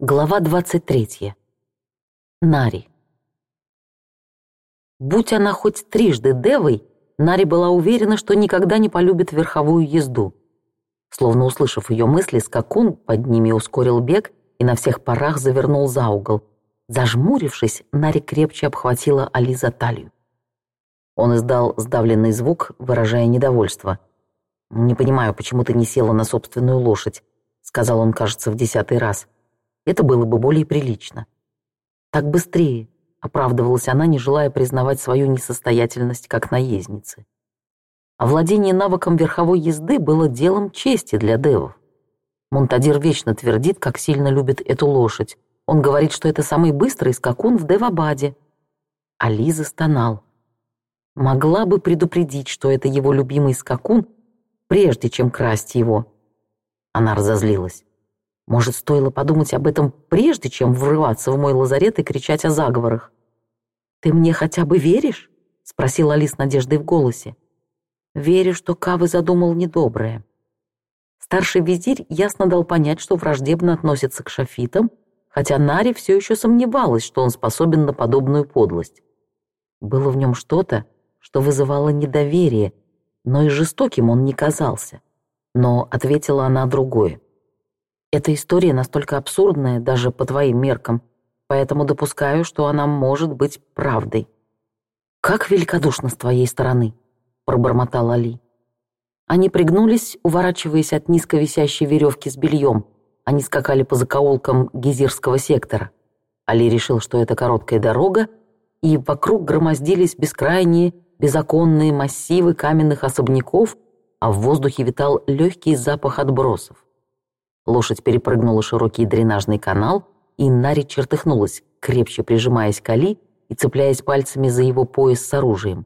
Глава 23. Нари. Будь она хоть трижды девой, Нари была уверена, что никогда не полюбит верховую езду. Словно услышав ее мысли, скакун под ними ускорил бег и на всех парах завернул за угол. Зажмурившись, Нари крепче обхватила Али за талию. Он издал сдавленный звук, выражая недовольство. «Не понимаю, почему ты не села на собственную лошадь», — сказал он, кажется, в десятый раз. — это было бы более прилично. Так быстрее, оправдывалась она, не желая признавать свою несостоятельность как наездницы. Овладение навыком верховой езды было делом чести для девов. Монтадир вечно твердит, как сильно любит эту лошадь. Он говорит, что это самый быстрый скакун в Девабаде. А Лиза стонал. Могла бы предупредить, что это его любимый скакун, прежде чем красть его. Она разозлилась. Может, стоило подумать об этом прежде, чем врываться в мой лазарет и кричать о заговорах? «Ты мне хотя бы веришь?» — спросила Али с надеждой в голосе. «Верю, что Кавы задумал недоброе». Старший визирь ясно дал понять, что враждебно относится к шафитам, хотя Нари все еще сомневалась, что он способен на подобную подлость. Было в нем что-то, что вызывало недоверие, но и жестоким он не казался. Но ответила она другое. Эта история настолько абсурдная даже по твоим меркам, поэтому допускаю, что она может быть правдой. «Как великодушно с твоей стороны!» — пробормотал Али. Они пригнулись, уворачиваясь от низко висящей веревки с бельем. Они скакали по закоулкам гизирского сектора. Али решил, что это короткая дорога, и вокруг громоздились бескрайние, безоконные массивы каменных особняков, а в воздухе витал легкий запах отбросов. Лошадь перепрыгнула широкий дренажный канал, и Нари чертыхнулась, крепче прижимаясь к Али и цепляясь пальцами за его пояс с оружием.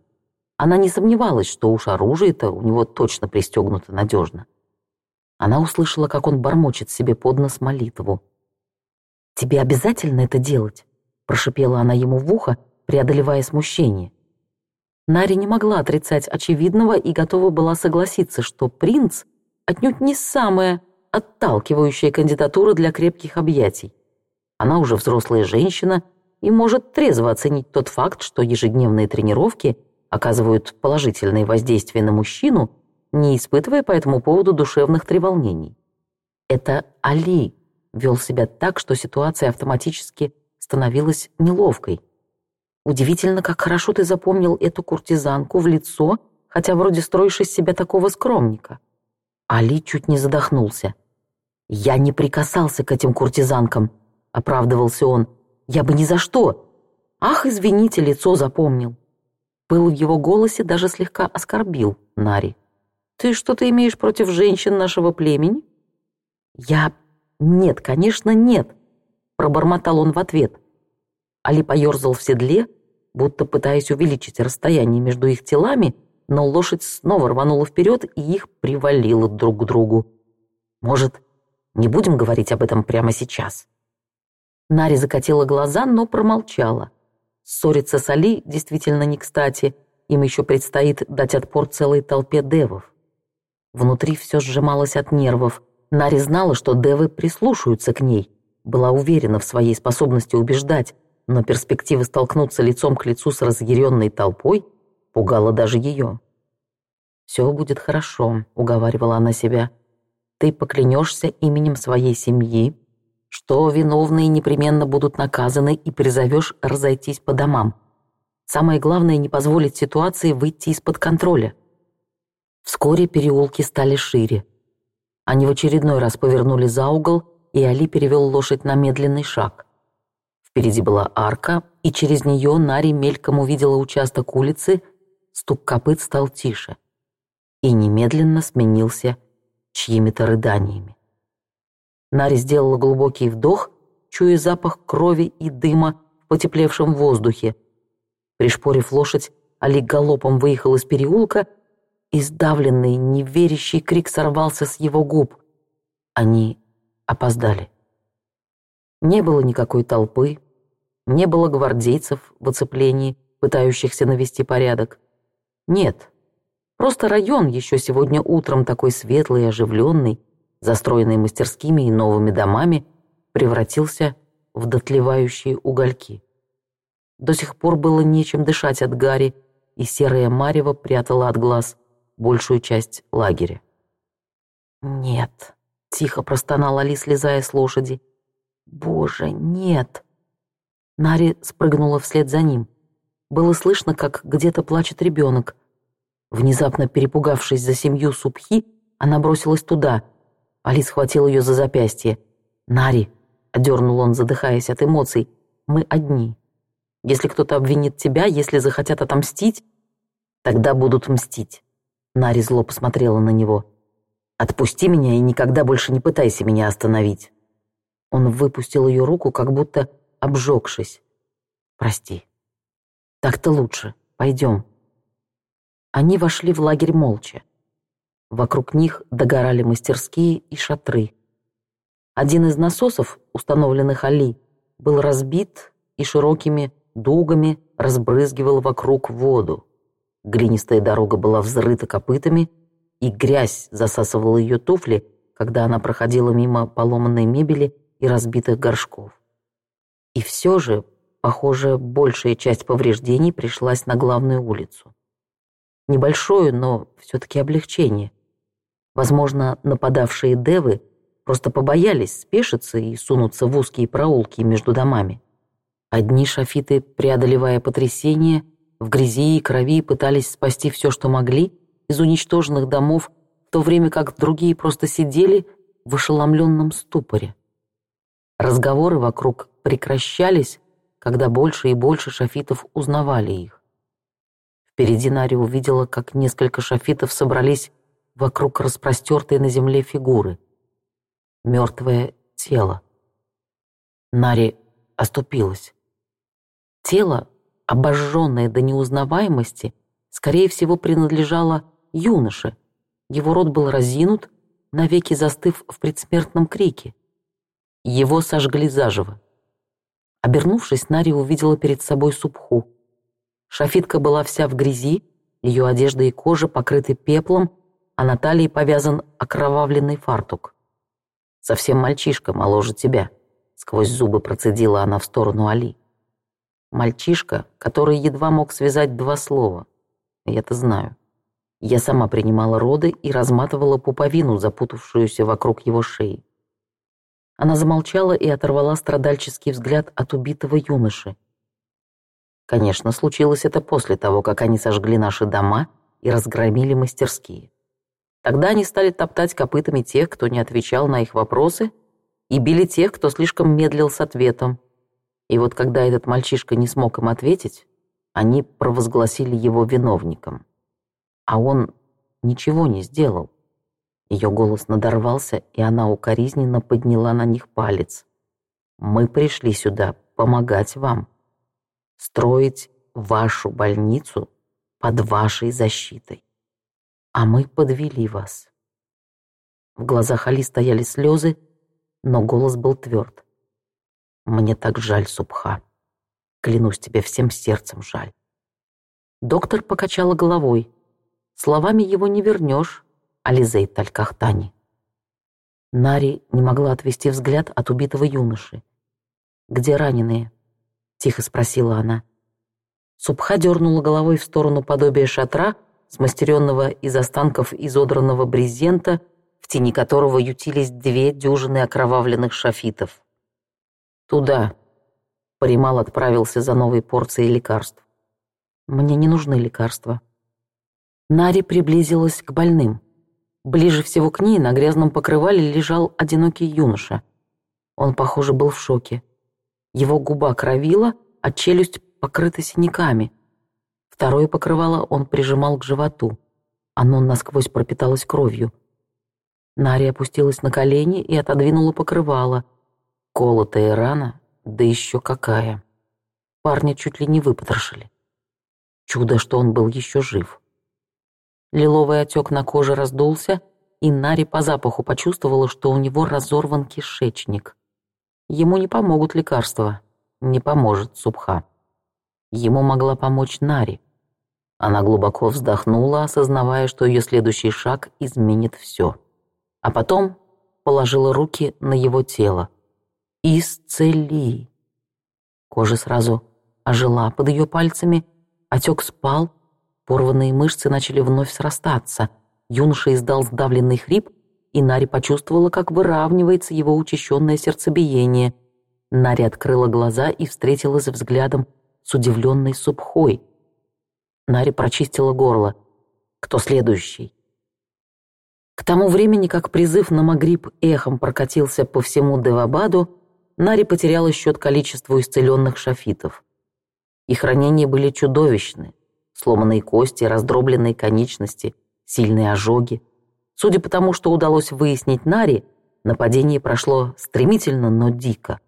Она не сомневалась, что уж оружие-то у него точно пристегнуто надежно. Она услышала, как он бормочет себе под нос молитву. «Тебе обязательно это делать?» — прошипела она ему в ухо, преодолевая смущение. Нари не могла отрицать очевидного и готова была согласиться, что принц отнюдь не самое отталкивающая кандидатура для крепких объятий. Она уже взрослая женщина и может трезво оценить тот факт, что ежедневные тренировки оказывают положительное воздействие на мужчину, не испытывая по этому поводу душевных треволнений. Это Али вел себя так, что ситуация автоматически становилась неловкой. Удивительно, как хорошо ты запомнил эту куртизанку в лицо, хотя вроде строишь из себя такого скромника. Али чуть не задохнулся. «Я не прикасался к этим куртизанкам», — оправдывался он. «Я бы ни за что!» «Ах, извините, лицо запомнил!» Пыл в его голосе даже слегка оскорбил Нари. «Ты что-то имеешь против женщин нашего племени?» «Я... Нет, конечно, нет!» Пробормотал он в ответ. Али поерзал в седле, будто пытаясь увеличить расстояние между их телами, но лошадь снова рванула вперед и их привалила друг к другу. «Может, не будем говорить об этом прямо сейчас». Нари закатила глаза, но промолчала. Ссориться с Али действительно не кстати, им еще предстоит дать отпор целой толпе девов. Внутри все сжималось от нервов. Нари знала, что девы прислушаются к ней. Была уверена в своей способности убеждать, но перспектива столкнуться лицом к лицу с разъяренной толпой пугала даже ее. «Все будет хорошо», — уговаривала она себя ты поклянешься именем своей семьи, что виновные непременно будут наказаны и призовешь разойтись по домам. Самое главное — не позволить ситуации выйти из-под контроля. Вскоре переулки стали шире. Они в очередной раз повернули за угол, и Али перевел лошадь на медленный шаг. Впереди была арка, и через нее Нари мельком увидела участок улицы, стук копыт стал тише. И немедленно сменился чьими-то рыданиями. Нари сделала глубокий вдох, чуя запах крови и дыма в потеплевшем воздухе. Пришпорив лошадь, али галопом выехал из переулка, и сдавленный, неверящий крик сорвался с его губ. Они опоздали. Не было никакой толпы, не было гвардейцев в оцеплении, пытающихся навести порядок. Нет, Просто район еще сегодня утром такой светлый и оживленный, застроенный мастерскими и новыми домами, превратился в дотлевающие угольки. До сих пор было нечем дышать от Гарри, и серая марево прятала от глаз большую часть лагеря. «Нет», — тихо простонала Ли, слезая с лошади. «Боже, нет!» Нари спрыгнула вслед за ним. Было слышно, как где-то плачет ребенок. Внезапно перепугавшись за семью Субхи, она бросилась туда. Али схватил ее за запястье. «Нари!» — одернул он, задыхаясь от эмоций. «Мы одни. Если кто-то обвинит тебя, если захотят отомстить, тогда будут мстить». Нари зло посмотрела на него. «Отпусти меня и никогда больше не пытайся меня остановить». Он выпустил ее руку, как будто обжегшись. «Прости. Так-то лучше. Пойдем». Они вошли в лагерь молча. Вокруг них догорали мастерские и шатры. Один из насосов, установленных Али, был разбит и широкими дугами разбрызгивал вокруг воду. Глинистая дорога была взрыта копытами, и грязь засасывала ее туфли, когда она проходила мимо поломанной мебели и разбитых горшков. И все же, похоже, большая часть повреждений пришлась на главную улицу. Небольшое, но все-таки облегчение. Возможно, нападавшие девы просто побоялись спешиться и сунуться в узкие проулки между домами. Одни шафиты, преодолевая потрясение, в грязи и крови пытались спасти все, что могли, из уничтоженных домов, в то время как другие просто сидели в ошеломленном ступоре. Разговоры вокруг прекращались, когда больше и больше шафитов узнавали их. Впереди Наря увидела, как несколько шафитов собрались вокруг распростертой на земле фигуры. Мертвое тело. Нари оступилась. Тело, обожженное до неузнаваемости, скорее всего, принадлежало юноше. Его рот был разинут, навеки застыв в предсмертном крике. Его сожгли заживо. Обернувшись, Нари увидела перед собой супху — Шафитка была вся в грязи, ее одежда и кожа покрыты пеплом, а на талии повязан окровавленный фартук. «Совсем мальчишка, моложе тебя», — сквозь зубы процедила она в сторону Али. Мальчишка, который едва мог связать два слова. Я-то знаю. Я сама принимала роды и разматывала пуповину, запутавшуюся вокруг его шеи. Она замолчала и оторвала страдальческий взгляд от убитого юноши, Конечно, случилось это после того, как они сожгли наши дома и разгромили мастерские. Тогда они стали топтать копытами тех, кто не отвечал на их вопросы, и били тех, кто слишком медлил с ответом. И вот когда этот мальчишка не смог им ответить, они провозгласили его виновником. А он ничего не сделал. Ее голос надорвался, и она укоризненно подняла на них палец. «Мы пришли сюда помогать вам», строить вашу больницу под вашей защитой. А мы подвели вас. В глазах Али стояли слезы, но голос был тверд. Мне так жаль, Субха. Клянусь тебе всем сердцем жаль. Доктор покачала головой. Словами его не вернешь, Ализей Талькахтани. Нари не могла отвести взгляд от убитого юноши. «Где раненые?» тихо спросила она. Субха дернула головой в сторону подобия шатра, смастеренного из останков изодранного брезента, в тени которого ютились две дюжины окровавленных шафитов. «Туда», — Паримал отправился за новой порцией лекарств. «Мне не нужны лекарства». Нари приблизилась к больным. Ближе всего к ней на грязном покрывале лежал одинокий юноша. Он, похоже, был в шоке. Его губа кровила, а челюсть покрыта синяками. Второе покрывало он прижимал к животу. Оно насквозь пропиталось кровью. Наря опустилась на колени и отодвинула покрывало. Колотая рана, да еще какая. Парня чуть ли не выпотрошили. Чудо, что он был еще жив. Лиловый отек на коже раздулся, и Нари по запаху почувствовала, что у него разорван кишечник. Ему не помогут лекарства, не поможет Субха. Ему могла помочь Нари. Она глубоко вздохнула, осознавая, что ее следующий шаг изменит все. А потом положила руки на его тело. «Исцели!» Кожа сразу ожила под ее пальцами, отек спал, порванные мышцы начали вновь срастаться. Юноша издал сдавленный хрип — и Нари почувствовала, как выравнивается его учащенное сердцебиение. Нари открыла глаза и встретила за взглядом с удивленной Субхой. Нари прочистила горло. «Кто следующий?» К тому времени, как призыв на Магриб эхом прокатился по всему Девабаду, Нари потеряла счет количеству исцеленных шафитов. Их ранения были чудовищны. Сломанные кости, раздробленные конечности, сильные ожоги — Судя по тому, что удалось выяснить Нари, нападение прошло стремительно, но дико.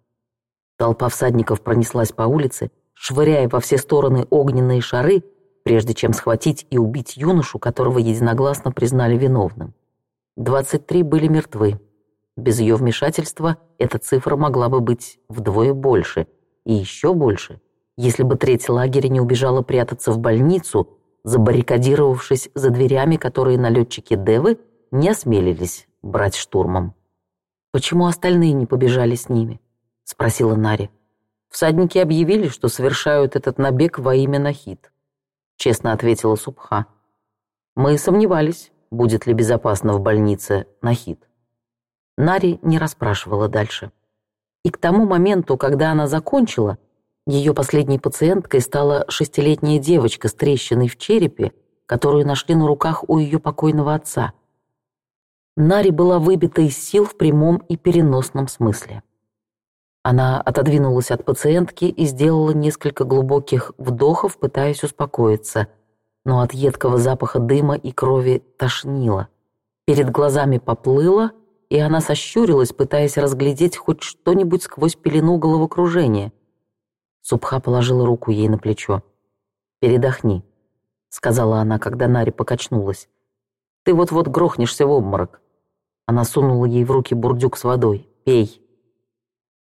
Толпа всадников пронеслась по улице, швыряя во все стороны огненные шары, прежде чем схватить и убить юношу, которого единогласно признали виновным. 23 были мертвы. Без ее вмешательства эта цифра могла бы быть вдвое больше, и еще больше, если бы треть лагеря не убежала прятаться в больницу, забаррикадировавшись за дверями, которые налетчики Девы – не осмелились брать штурмом. «Почему остальные не побежали с ними?» — спросила Нари. «Всадники объявили, что совершают этот набег во имя Нахид», — честно ответила Субха. «Мы сомневались, будет ли безопасно в больнице Нахид». Нари не расспрашивала дальше. И к тому моменту, когда она закончила, ее последней пациенткой стала шестилетняя девочка с трещиной в черепе, которую нашли на руках у ее покойного отца — Нари была выбита из сил в прямом и переносном смысле. Она отодвинулась от пациентки и сделала несколько глубоких вдохов, пытаясь успокоиться, но от едкого запаха дыма и крови тошнило. Перед глазами поплыло, и она сощурилась, пытаясь разглядеть хоть что-нибудь сквозь пелену головокружения. Субха положила руку ей на плечо. «Передохни», — сказала она, когда Нари покачнулась. «Ты вот-вот грохнешься в обморок». Она сунула ей в руки бурдюк с водой. «Пей».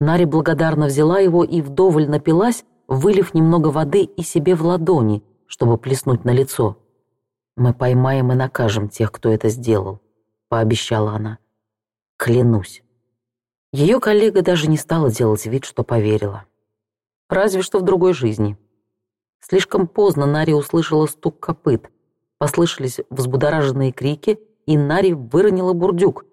Нари благодарно взяла его и вдоволь напилась, вылив немного воды и себе в ладони, чтобы плеснуть на лицо. «Мы поймаем и накажем тех, кто это сделал», — пообещала она. «Клянусь». Ее коллега даже не стала делать вид, что поверила. Разве что в другой жизни. Слишком поздно Нари услышала стук копыт. Послышались взбудораженные крики, и Нари выронила бурдюк,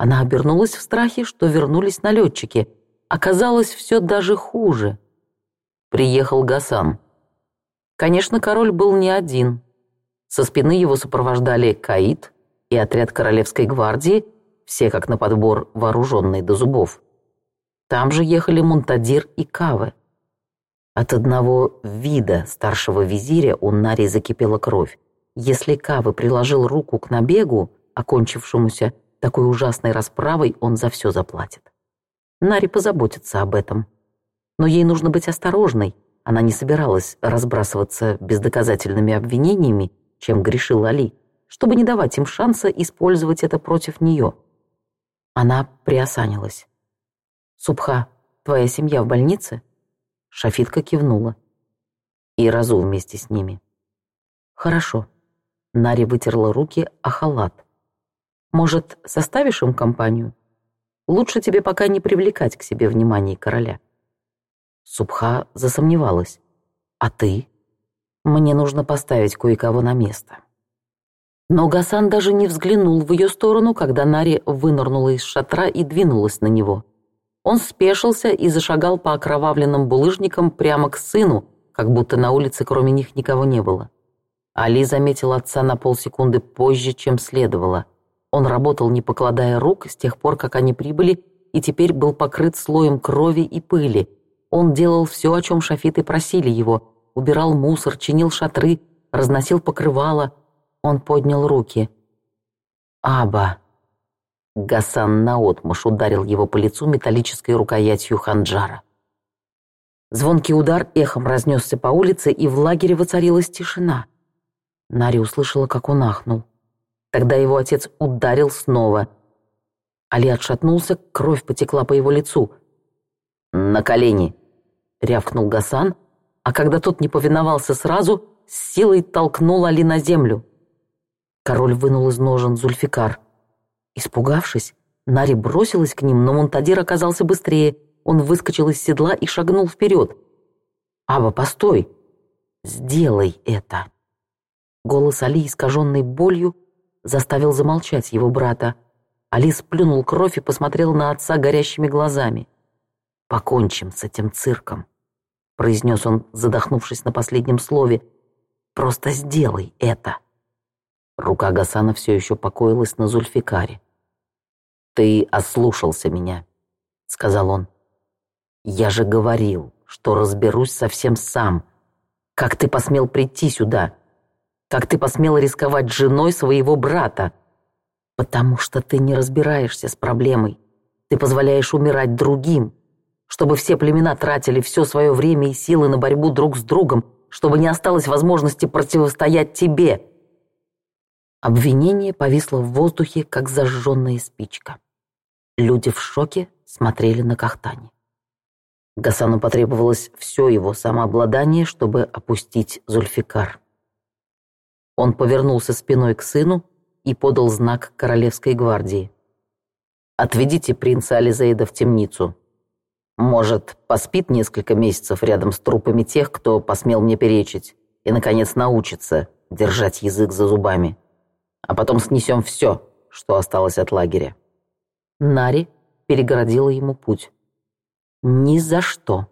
она обернулась в страхе, что вернулись налетчики. Оказалось, все даже хуже. Приехал Гасан. Конечно, король был не один. Со спины его сопровождали Каид и отряд Королевской гвардии, все как на подбор вооруженные до зубов. Там же ехали Мунтадир и Кавы. От одного вида старшего визиря у Нари закипела кровь. Если Кавы приложил руку к набегу, окончившемуся такой ужасной расправой он за все заплатит. Нари позаботится об этом. Но ей нужно быть осторожной. Она не собиралась разбрасываться бездоказательными обвинениями, чем грешил Али, чтобы не давать им шанса использовать это против нее. Она приосанилась. «Субха, твоя семья в больнице?» Шафитка кивнула. «И Разу вместе с ними». «Хорошо». Нари вытерла руки о халат – может, составишь им компанию? Лучше тебе пока не привлекать к себе внимание короля». Субха засомневалась. «А ты?» «Мне нужно поставить кое-кого на место». Но Гасан даже не взглянул в ее сторону, когда Нари вынырнула из шатра и двинулась на него. Он спешился и зашагал по окровавленным булыжникам прямо к сыну, как будто на улице кроме них никого не было. Али заметил отца на полсекунды позже, чем следовало – он работал, не покладая рук, с тех пор, как они прибыли, и теперь был покрыт слоем крови и пыли. Он делал все, о чем шафиты просили его. Убирал мусор, чинил шатры, разносил покрывало. Он поднял руки. «Аба!» Гасан наотмашь ударил его по лицу металлической рукоятью ханджара. Звонкий удар эхом разнесся по улице, и в лагере воцарилась тишина. Нари услышала, как он ахнул когда его отец ударил снова. Али отшатнулся, кровь потекла по его лицу. «На колени!» — рявкнул Гасан, а когда тот не повиновался сразу, с силой толкнул Али на землю. Король вынул из ножен Зульфикар. Испугавшись, Нари бросилась к ним, но Монтадир оказался быстрее. Он выскочил из седла и шагнул вперед. «Аба, постой! Сделай это!» Голос Али, искаженный болью, заставил замолчать его брата. Алис плюнул кровь и посмотрел на отца горящими глазами. «Покончим с этим цирком», — произнес он, задохнувшись на последнем слове. «Просто сделай это». Рука Гасана все еще покоилась на Зульфикаре. «Ты ослушался меня», — сказал он. «Я же говорил, что разберусь совсем сам. Как ты посмел прийти сюда? Как ты посмела рисковать женой своего брата? Потому что ты не разбираешься с проблемой. Ты позволяешь умирать другим. Чтобы все племена тратили все свое время и силы на борьбу друг с другом, чтобы не осталось возможности противостоять тебе. Обвинение повисло в воздухе, как зажженная спичка. Люди в шоке смотрели на Кахтани. Гасану потребовалось все его самообладание, чтобы опустить Зульфикар. Он повернулся спиной к сыну и подал знак Королевской гвардии. «Отведите принца Ализейда в темницу. Может, поспит несколько месяцев рядом с трупами тех, кто посмел мне перечить, и, наконец, научится держать язык за зубами. А потом снесем все, что осталось от лагеря». Нари перегородила ему путь. «Ни за что!»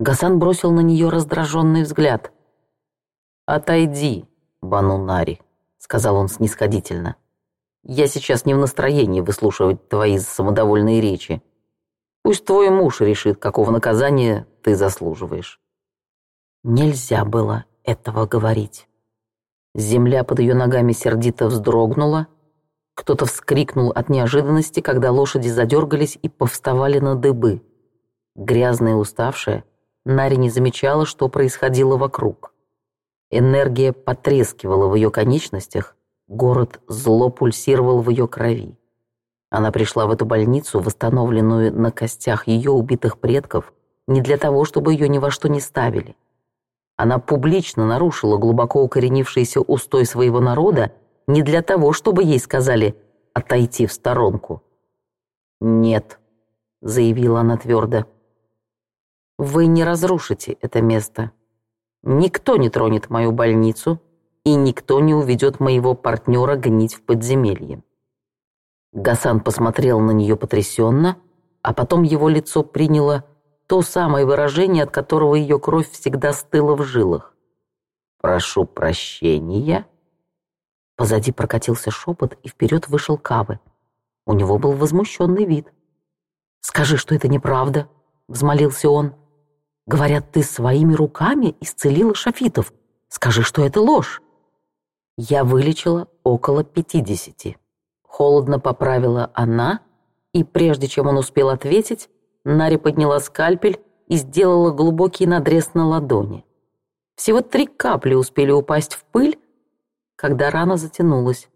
Гасан бросил на нее раздраженный взгляд – «Отойди, Банунари», — сказал он снисходительно. «Я сейчас не в настроении выслушивать твои самодовольные речи. Пусть твой муж решит, какого наказания ты заслуживаешь». Нельзя было этого говорить. Земля под ее ногами сердито вздрогнула. Кто-то вскрикнул от неожиданности, когда лошади задергались и повставали на дыбы. Грязная и уставшая, Нари не замечала, что происходило вокруг. Энергия потрескивала в ее конечностях, город зло пульсировал в ее крови. Она пришла в эту больницу, восстановленную на костях ее убитых предков, не для того, чтобы ее ни во что не ставили. Она публично нарушила глубоко укоренившийся устой своего народа не для того, чтобы ей сказали «отойти в сторонку». «Нет», — заявила она твердо, — «вы не разрушите это место». Никто не тронет мою больницу, и никто не уведет моего партнера гнить в подземелье. Гасан посмотрел на нее потрясенно, а потом его лицо приняло то самое выражение, от которого ее кровь всегда стыла в жилах. «Прошу прощения». Позади прокатился шепот, и вперед вышел Кавы. У него был возмущенный вид. «Скажи, что это неправда», — взмолился он. Говорят, ты своими руками исцелила шафитов. Скажи, что это ложь. Я вылечила около пятидесяти. Холодно поправила она, и прежде чем он успел ответить, Нари подняла скальпель и сделала глубокий надрез на ладони. Всего три капли успели упасть в пыль, когда рана затянулась.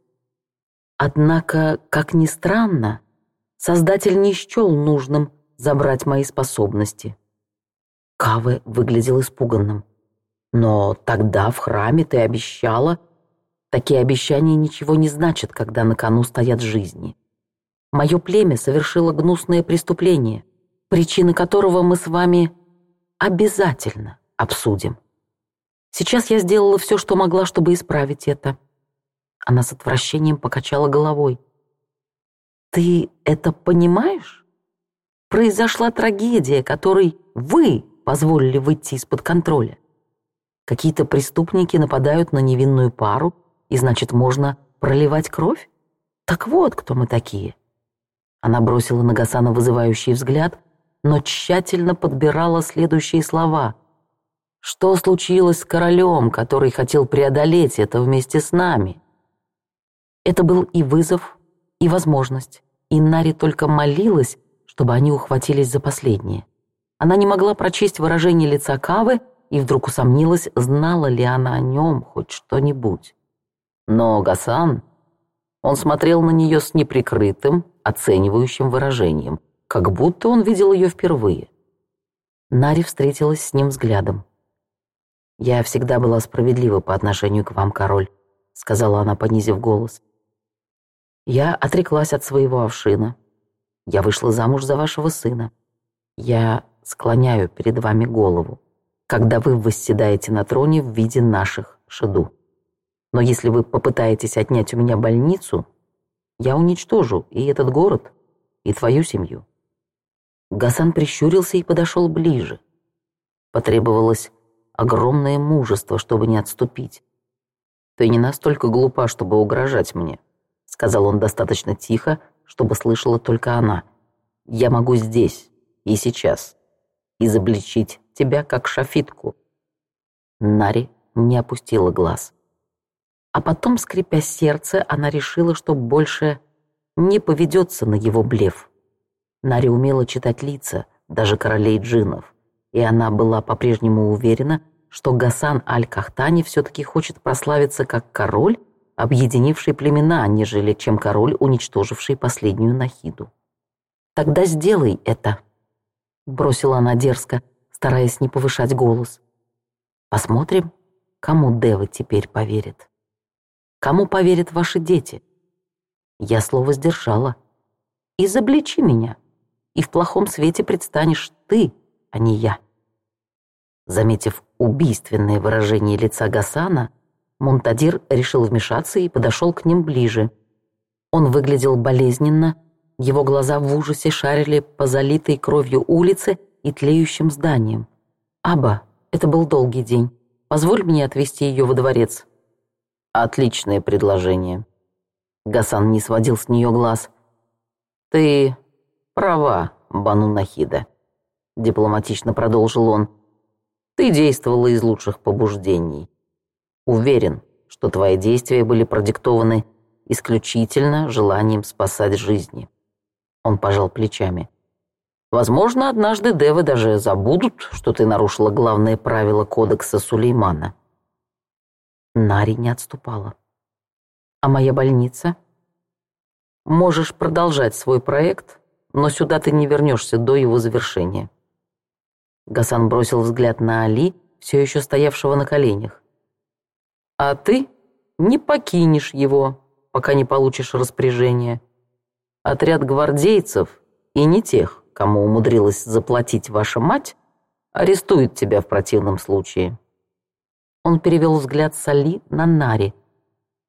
Однако, как ни странно, Создатель не счел нужным забрать мои способности. Кавы выглядел испуганным. «Но тогда в храме ты обещала...» Такие обещания ничего не значат, когда на кону стоят жизни. Мое племя совершило гнусное преступление, причины которого мы с вами обязательно обсудим. Сейчас я сделала все, что могла, чтобы исправить это. Она с отвращением покачала головой. «Ты это понимаешь? Произошла трагедия, которой вы позволили выйти из-под контроля. Какие-то преступники нападают на невинную пару, и значит, можно проливать кровь? Так вот, кто мы такие. Она бросила на Гасана вызывающий взгляд, но тщательно подбирала следующие слова. Что случилось с королем, который хотел преодолеть это вместе с нами? Это был и вызов, и возможность, и Нари только молилась, чтобы они ухватились за последнее. Она не могла прочесть выражение лица Кавы и вдруг усомнилась, знала ли она о нем хоть что-нибудь. Но Гасан... Он смотрел на нее с неприкрытым, оценивающим выражением, как будто он видел ее впервые. Нари встретилась с ним взглядом. «Я всегда была справедлива по отношению к вам, король», — сказала она, понизив голос. «Я отреклась от своего овшина. Я вышла замуж за вашего сына. Я склоняю перед вами голову, когда вы восседаете на троне в виде наших шаду. Но если вы попытаетесь отнять у меня больницу, я уничтожу и этот город, и твою семью». Гасан прищурился и подошел ближе. Потребовалось огромное мужество, чтобы не отступить. «Ты не настолько глупа, чтобы угрожать мне», — сказал он достаточно тихо, чтобы слышала только она. «Я могу здесь и сейчас изобличить тебя как шафитку». Нари не опустила глаз. А потом, скрипя сердце, она решила, что больше не поведется на его блеф. Нари умела читать лица, даже королей джинов, и она была по-прежнему уверена, что Гасан Аль-Кахтани все-таки хочет прославиться как король, объединивший племена, нежели чем король, уничтоживший последнюю Нахиду. «Тогда сделай это», Бросила она дерзко, стараясь не повышать голос. Посмотрим, кому Дева теперь поверит. Кому поверят ваши дети? Я слово сдержала. Изобличи меня, и в плохом свете предстанешь ты, а не я. Заметив убийственное выражение лица Гасана, Монтадир решил вмешаться и подошел к ним ближе. Он выглядел болезненно его глаза в ужасе шарили по залитой кровью улице и тлеющим зданиям. «Аба, это был долгий день. Позволь мне отвезти ее во дворец». «Отличное предложение». Гасан не сводил с нее глаз. «Ты права, Бану Нахида», — дипломатично продолжил он. «Ты действовала из лучших побуждений. Уверен, что твои действия были продиктованы исключительно желанием спасать жизни». Он пожал плечами. Возможно, однажды Девы даже забудут, что ты нарушила главное правило кодекса Сулеймана. Нари не отступала. А моя больница? Можешь продолжать свой проект, но сюда ты не вернешься до его завершения. Гасан бросил взгляд на Али, все еще стоявшего на коленях. «А ты не покинешь его, пока не получишь распоряжение отряд гвардейцев и не тех, кому умудрилась заплатить ваша мать, арестует тебя в противном случае». Он перевел взгляд Сали на Нари.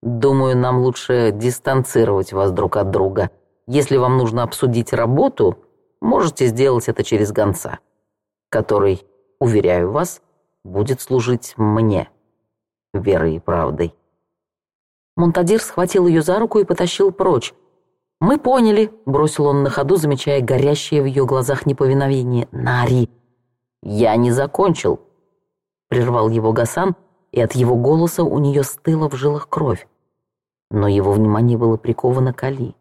«Думаю, нам лучше дистанцировать вас друг от друга. Если вам нужно обсудить работу, можете сделать это через гонца, который, уверяю вас, будет служить мне верой и правдой». Монтадир схватил ее за руку и потащил прочь, «Мы поняли», — бросил он на ходу, замечая горящее в ее глазах неповиновение. «Нари!» «Я не закончил», — прервал его Гасан, и от его голоса у нее стыла в жилах кровь. Но его внимание было приковано к Али.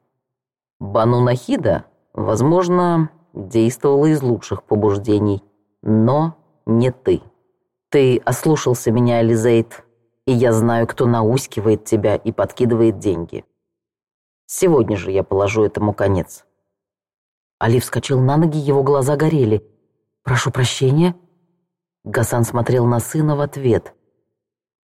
Бану Нахида, возможно, действовала из лучших побуждений, но не ты. Ты ослушался меня, Элизейд, и я знаю, кто науськивает тебя и подкидывает деньги. Сегодня же я положу этому конец». Али вскочил на ноги, его глаза горели. «Прошу прощения?» Гасан смотрел на сына в ответ.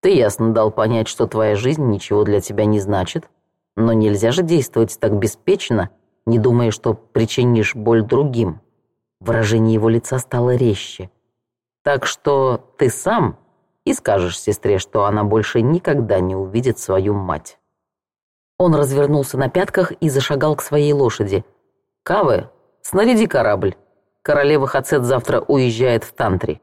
«Ты ясно дал понять, что твоя жизнь ничего для тебя не значит, но нельзя же действовать так беспечно, не думая, что причинишь боль другим». Выражение его лица стало резче. «Так что ты сам и скажешь сестре, что она больше никогда не увидит свою мать». Он развернулся на пятках и зашагал к своей лошади. «Кавы, снаряди корабль. Королева Хацет завтра уезжает в Тантри».